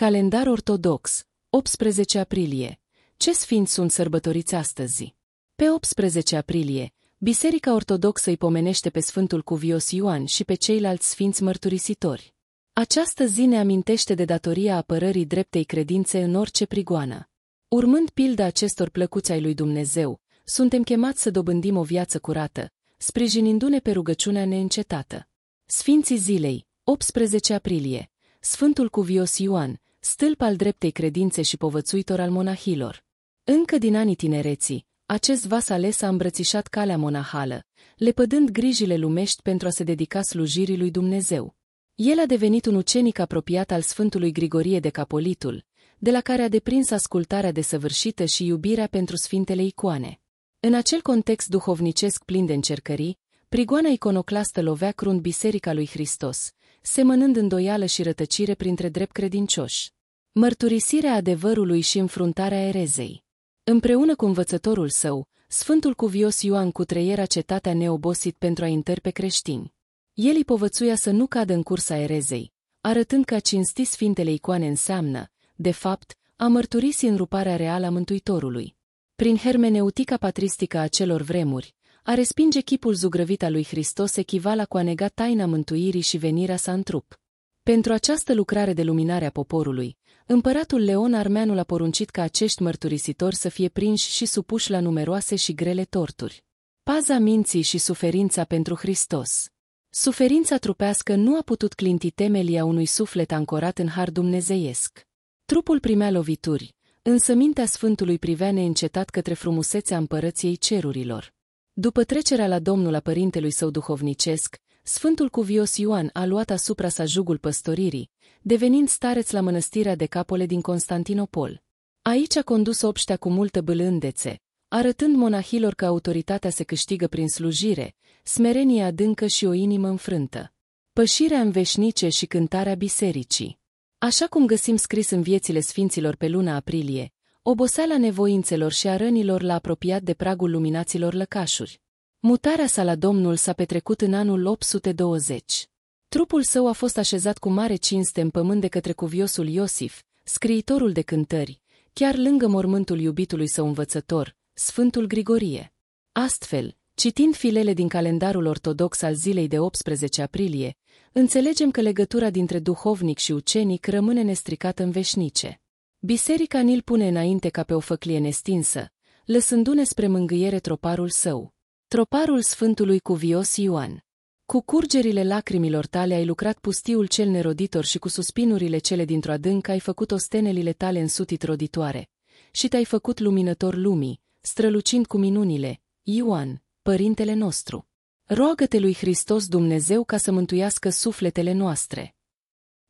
Calendar ortodox, 18 aprilie. Ce sfinți sunt sărbătoriți astăzi? Pe 18 aprilie, Biserica Ortodoxă îi pomenește pe Sfântul Cuvios Ioan și pe ceilalți sfinți mărturisitori. Această zi ne amintește de datoria apărării dreptei credințe în orice prigoană. Urmând pilda acestor plăcuți ai lui Dumnezeu, suntem chemați să dobândim o viață curată, sprijinindu-ne pe rugăciunea neîncetată. Sfinții zilei, 18 aprilie, Sfântul Cuvios Ioan, stâlp al dreptei credințe și povățuitor al monahilor. Încă din anii tinereții, acest vas ales a îmbrățișat calea monahală, lepădând grijile lumești pentru a se dedica slujirii lui Dumnezeu. El a devenit un ucenic apropiat al Sfântului Grigorie de Capolitul, de la care a deprins ascultarea desăvârșită și iubirea pentru sfintele icoane. În acel context duhovnicesc plin de încercării, prigoana iconoclastă lovea crunt biserica lui Hristos, semănând îndoială și rătăcire printre drept credincioși. Mărturisirea adevărului și înfruntarea erezei. Împreună cu învățătorul său, Sfântul Cuvios Ioan cutreiera cetatea neobosit pentru a interpe creștini. El îi povățuia să nu cadă în cursa erezei, arătând că a cinsti sfintele icoane înseamnă, de fapt, a mărturisi înruparea reală a Mântuitorului. Prin hermeneutica patristică a celor vremuri, a respinge chipul zugrăvit al lui Hristos echivala cu a nega taina mântuirii și venirea sa în trup. Pentru această lucrare de luminare a poporului, împăratul Leon Armeanul a poruncit ca acești mărturisitori să fie prinși și supuși la numeroase și grele torturi. Paza minții și suferința pentru Hristos Suferința trupească nu a putut clinti temelia unui suflet ancorat în har dumnezeiesc. Trupul primea lovituri, însă mintea Sfântului privea neîncetat către frumusețea împărăției cerurilor. După trecerea la Domnul a părintelui său duhovnicesc, Sfântul Cuvios Ioan a luat asupra sa jugul păstoririi, devenind stareț la mănăstirea de Capole din Constantinopol. Aici a condus obștea cu multă bâlândețe, arătând monahilor că autoritatea se câștigă prin slujire, smerenie adâncă și o inimă înfrântă. Pășirea în veșnice și cântarea bisericii. Așa cum găsim scris în viețile sfinților pe luna aprilie, oboseala nevoințelor și a rănilor l-a apropiat de pragul luminaților lăcașuri. Mutarea sa la Domnul s-a petrecut în anul 820. Trupul său a fost așezat cu mare cinste în pământ de către cuviosul Iosif, scriitorul de cântări, chiar lângă mormântul iubitului său învățător, Sfântul Grigorie. Astfel, citind filele din calendarul ortodox al zilei de 18 aprilie, înțelegem că legătura dintre duhovnic și ucenic rămâne nestricată în veșnice. Biserica ni-l pune înainte ca pe o făclie nestinsă, lăsându-ne spre mângâiere troparul său. Troparul Sfântului Cuvios Ioan. Cu curgerile lacrimilor tale ai lucrat pustiul cel neroditor și cu suspinurile cele dintr-o adâncă ai făcut ostenelile tale însutit roditoare. Și te-ai făcut luminător lumii, strălucind cu minunile, Ioan, Părintele nostru. Roagă-te lui Hristos Dumnezeu ca să mântuiască sufletele noastre.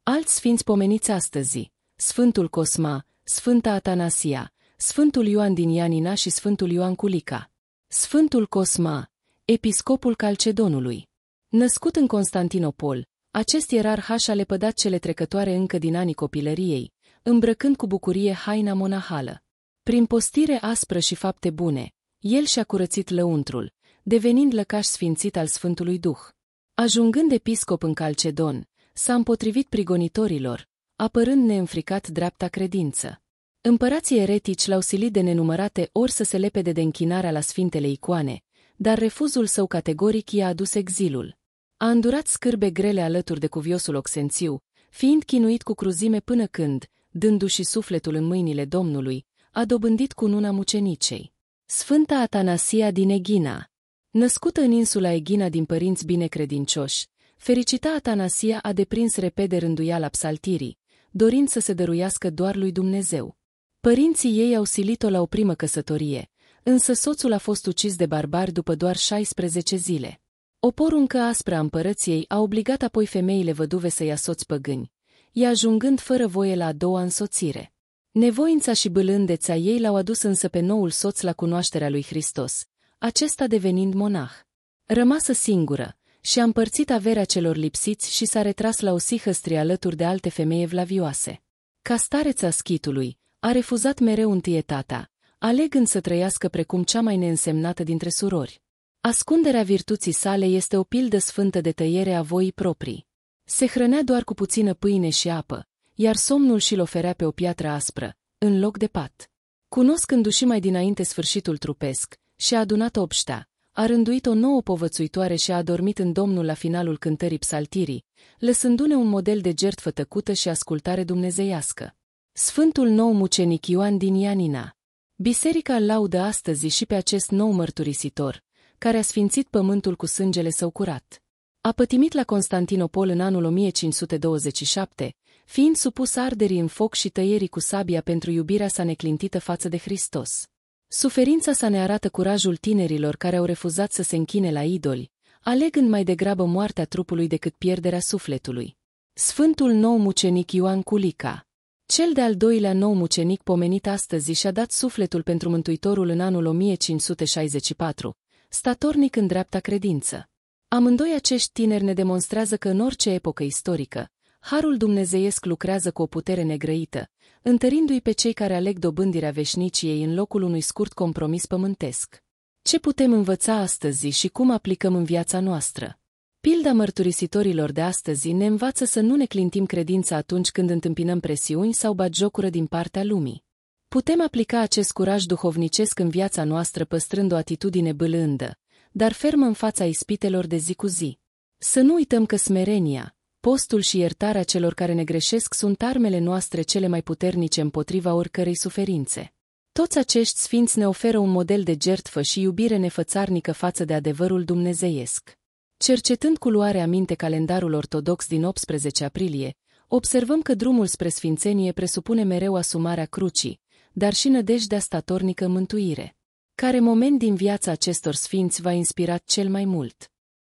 Alți sfinți pomeniți astăzi, Sfântul Cosma, Sfânta Atanasia, Sfântul Ioan din Ianina și Sfântul Ioan Culica. Sfântul Cosma, episcopul Calcedonului. Născut în Constantinopol, acest ierarh a lepădat cele trecătoare încă din anii copilăriei, îmbrăcând cu bucurie haina monahală. Prin postire aspră și fapte bune, el și-a curățit lăuntrul, devenind lăcaș sfințit al Sfântului Duh. Ajungând episcop în Calcedon, s-a împotrivit prigonitorilor, apărând neînfricat dreapta credință. Împărații eretici l-au silit de nenumărate ori să se lepede de închinarea la sfintele icoane, dar refuzul său categoric i-a adus exilul. A îndurat scârbe grele alături de cuviosul Oxențiu, fiind chinuit cu cruzime până când, dându-și sufletul în mâinile Domnului, a dobândit cu nuna mucenicei. Sfânta Atanasia din Egina Născută în insula Egina din părinți binecredincioși, fericita Atanasia a deprins repede rânduiala psaltirii, dorind să se dăruiască doar lui Dumnezeu. Părinții ei au silit-o la o primă căsătorie, însă soțul a fost ucis de barbari după doar 16 zile. O poruncă aspră a împărăției a obligat apoi femeile văduve să ia soți păgâni, ea ajungând fără voie la a doua însoțire. Nevoința și bâlândeța ei l-au adus însă pe noul soț la cunoașterea lui Hristos, acesta devenind monah. Rămasă singură, și-a împărțit averea celor lipsiți și s-a retras la o sihăstrie alături de alte femei evlavioase. Ca stareța schitului, a refuzat mereu întâietatea, alegând să trăiască precum cea mai neînsemnată dintre surori. Ascunderea virtuții sale este o pildă sfântă de tăiere a voii proprii. Se hrănea doar cu puțină pâine și apă, iar somnul și-l oferea pe o piatră aspră, în loc de pat. Cunoscându-și mai dinainte sfârșitul trupesc, și-a adunat obștea, a rânduit o nouă povățuitoare și a adormit în Domnul la finalul cântării psaltirii, lăsându-ne un model de gertfă tăcută și ascultare dumnezeiască. Sfântul nou mucenic Ioan din Ianina Biserica îl laudă astăzi și pe acest nou mărturisitor, care a sfințit pământul cu sângele său curat. A pătimit la Constantinopol în anul 1527, fiind supus arderii în foc și tăierii cu sabia pentru iubirea sa neclintită față de Hristos. Suferința sa ne arată curajul tinerilor care au refuzat să se închine la idoli, alegând mai degrabă moartea trupului decât pierderea sufletului. Sfântul nou mucenic Ioan Culica Cel de-al doilea nou mucenic pomenit astăzi și-a dat sufletul pentru Mântuitorul în anul 1564, statornic în dreapta credință. Amândoi acești tineri ne demonstrează că în orice epocă istorică, Harul dumnezeiesc lucrează cu o putere negrăită, întărindu-i pe cei care aleg dobândirea veșniciei în locul unui scurt compromis pământesc. Ce putem învăța astăzi și cum aplicăm în viața noastră? Pilda mărturisitorilor de astăzi ne învață să nu ne clintim credința atunci când întâmpinăm presiuni sau batjocură din partea lumii. Putem aplica acest curaj duhovnicesc în viața noastră păstrând o atitudine bâlândă, dar fermă în fața ispitelor de zi cu zi. Să nu uităm că smerenia, postul și iertarea celor care ne greșesc sunt armele noastre cele mai puternice împotriva oricărei suferințe. Toți acești sfinți ne oferă un model de gertfă și iubire nefățarnică față de adevărul dumnezeiesc. Cercetând cu luare aminte calendarul ortodox din 18 aprilie, observăm că drumul spre sfințenie presupune mereu asumarea crucii, dar și nădejdea statornică mântuire. Care moment din viața acestor sfinți v-a inspirat cel mai mult?